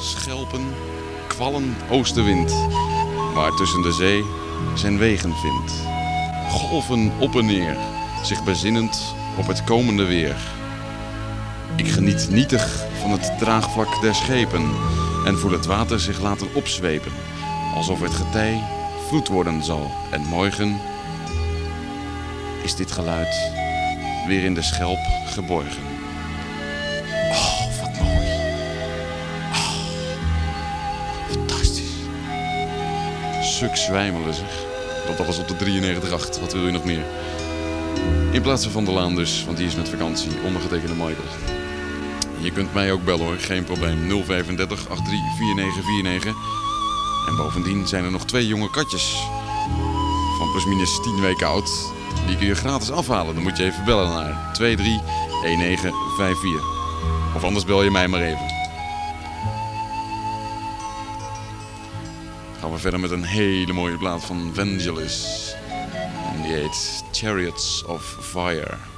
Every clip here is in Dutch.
schelpen, kwallen oostenwind, waar tussen de zee zijn wegen vindt. Golven op en neer, zich bezinnend op het komende weer. Ik geniet nietig van het draagvlak der schepen en voel het water zich laten opzwepen, alsof het getij vloed worden zal. En morgen is dit geluid weer in de schelp geborgen. Suk zwijmelen zeg. Dat alles op de 93.8. Wat wil je nog meer? In plaats van Van der Laan dus, want die is met vakantie. Ondergetekende Michael. Je kunt mij ook bellen hoor, geen probleem. 035 83 4949. En bovendien zijn er nog twee jonge katjes. Van plusminus 10 weken oud. Die kun je gratis afhalen. Dan moet je even bellen naar 23 1954. Of anders bel je mij maar even. Gaan we verder met een hele mooie plaat van Vangelis. Die heet Chariots of Fire.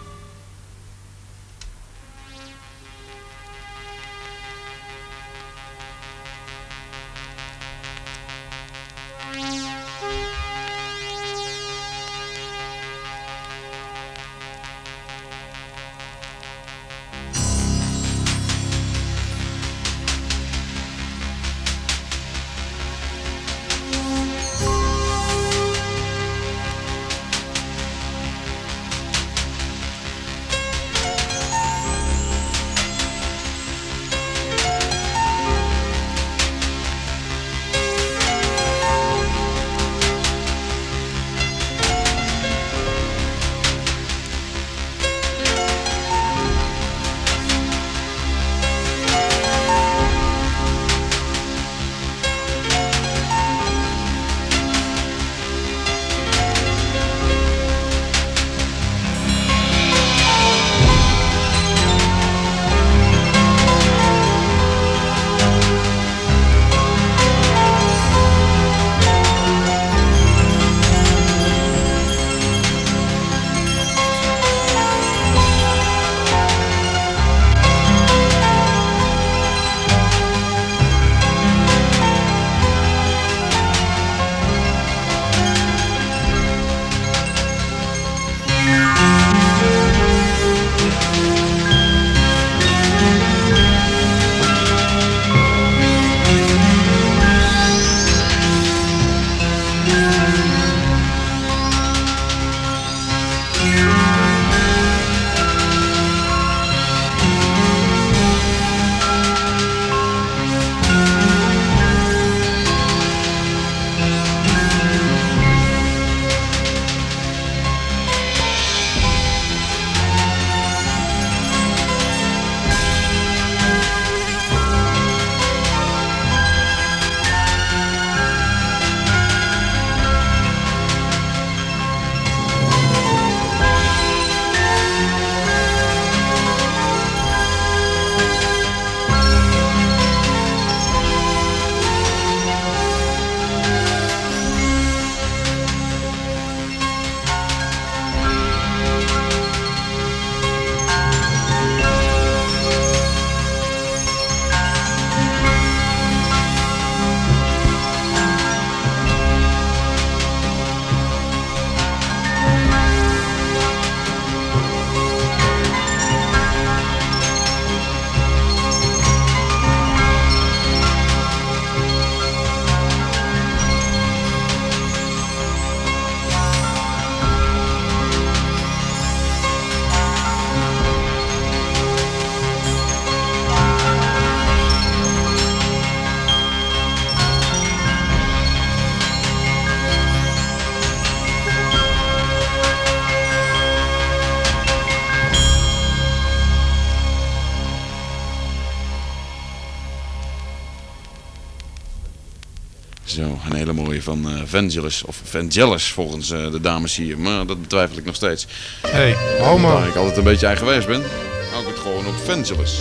Zo, een hele mooie van eh Vangelis, of Vangelis volgens eh, de dames hier. Maar dat betwijfel ik nog steeds. Hey, homo. Waar ik altijd een beetje eigenwijs ben, hou ik het gewoon op Vangelis.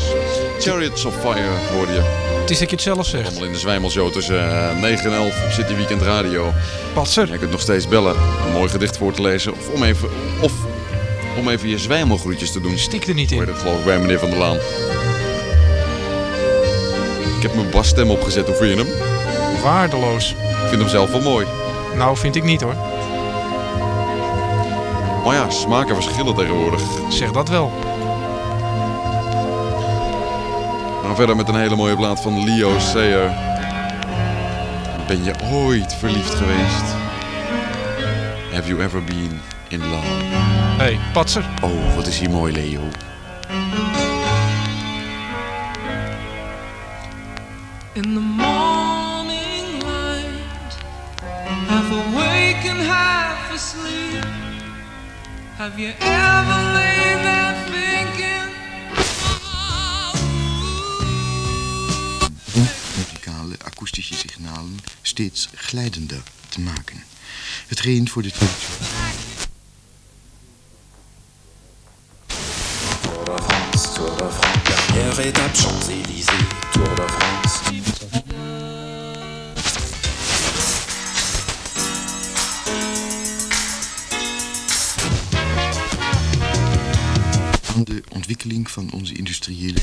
Chariots of Fire hoorde je. Het is dat je het zelf zegt. Allemaal in de Zwijmelshow tussen eh, 9 en 11 op City Weekend Radio. Patser. Je kunt nog steeds bellen, een mooi gedicht voor te lezen. Of om even, of om even je zwijmelgroetjes te doen. Stik er niet Hoor in. dat geloof ik bij meneer Van der Laan. Ik heb mijn basstem opgezet. Hoe vind je hem? Waardeloos. Ik vind hem zelf wel mooi. Nou, vind ik niet hoor. Maar ja, smaken verschillen tegenwoordig. Zeg dat wel. We gaan verder met een hele mooie plaat van Leo Sayer. Ben je ooit verliefd geweest? Have you ever been in love? Hé, hey, patser. Oh, wat is hier mooi, Leo. In the morning asleep. Have you ever laid there thinking? muzikale akoestische signalen steeds glijdender te maken. Hetgeen voor de Tour de France, Tour de France. Dernière étape, Champs-Élysées, Tour de France. De ontwikkeling van onze industriële